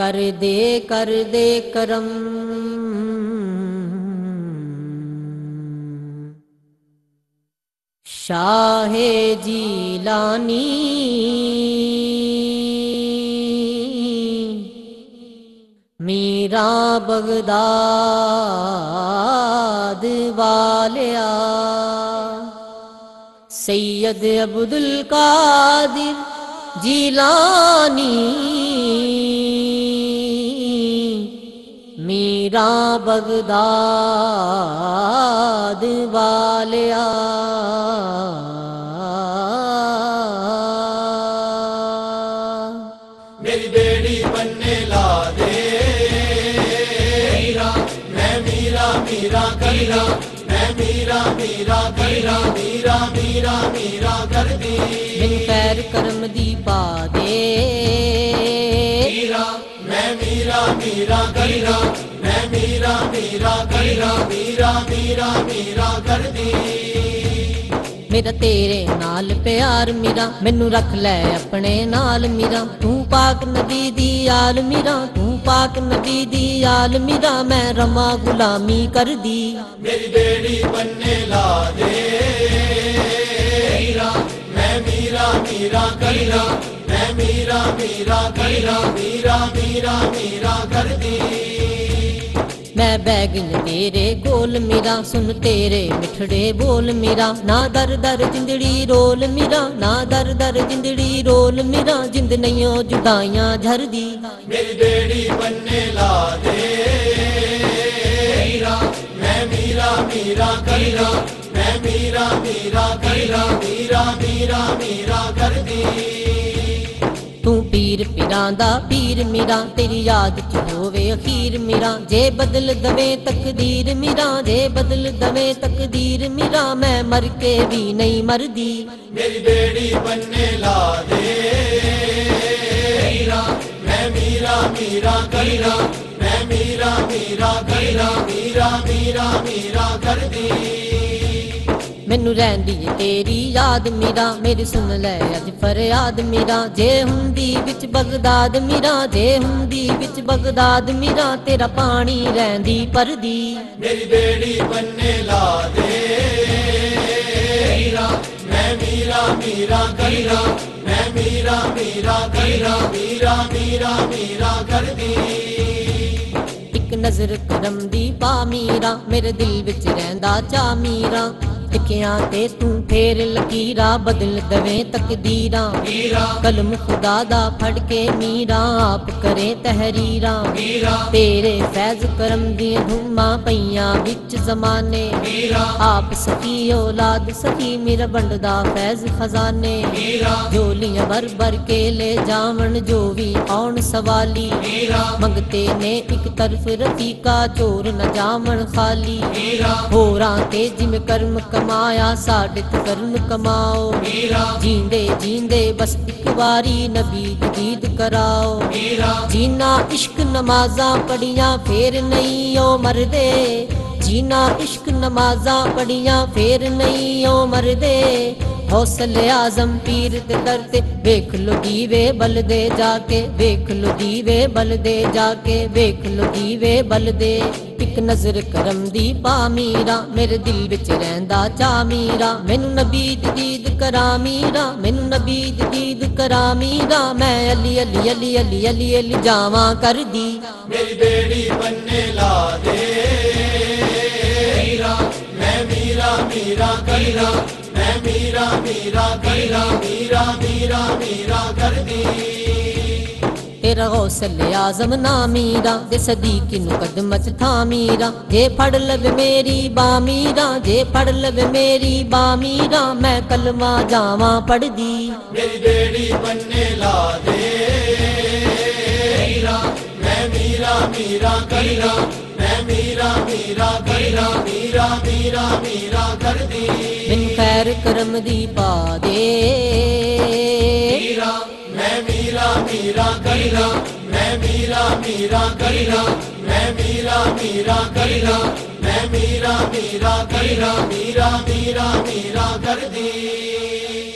کر کر دے دے کرم شاہ ہے جیلانی میرا بغداد دالیا سید عبد القادر جیلانی میرا بغداد والیا میرا میرا میرا میرا میرا میرا کر دن پیر کرم دی پا دے میرا میں میرا میرا میرا میرا میرا میرا میرا میرا میرا میں کر دے رکھ میرا میں رما غلامی کر دی میں بیگن تیرے گول میرا سن تیرے مٹھڑے بول میرا نہ در در جندڑی رول میرا نہ در در جندڑی رول میرا جند نہیں جدائیاں جھر دی میری بیڑی بننے لا دے میرا میں میرا میرا کریرا میں میرا میرا کریرا میرا میرا میرا کر دی پیر میرا تیری یاد کی میرا جے بدل دوے تقدیر میرا جے بدل دوے تقدیر میرا میں کے بھی نہیں دی مینو ری تیری یاد میرا میری سن لے آدمی نظر کرم دیرا میرے دل و چا میرا پھیر لکیرا بدل تیرے فیض خزانے جولیاں بر بر کے لے جامن آن سوالی مگتے نے اکترف رتیکا چور نہ جامن خالی تے جم کر مایا ساڈک کرن کما جی جی بستک باری نبیت کرا جینا اشک نماز پڑیاں پھر نہیں مرد جینا اشک نماز پڑیا پرے حوصل آزم پیر دے در تے ویکھ لو دیوے بل دے جا کے ویکھ لو دیوے بل دے جا کے ویکھ لو دیوے بل دے ایک نظر کرم دی پا میرا میرے دل وچ رہندا چا میرا مینوں نبی دی دید کرا میرا مینوں نبی دی دید کرا میرا میں علی علی علی علی علی علی جاواں کر دی میری بیڑی بننے لا دے میرا میں میرا میرا کیرا میں میرا میرا میرا میرا میرا میرا کر دی تیرا غوصل آزم نا میرا جے صدیق نو قدمت تھا میرا جے پھڑ لب میری با میرا جے پھڑ لب میری با میرا میں کلمہ جاواں پڑھ دی میری بیڑی بننے لا دے میرا میں میرا میرا میرا میرا میرا میرا میرا کر دی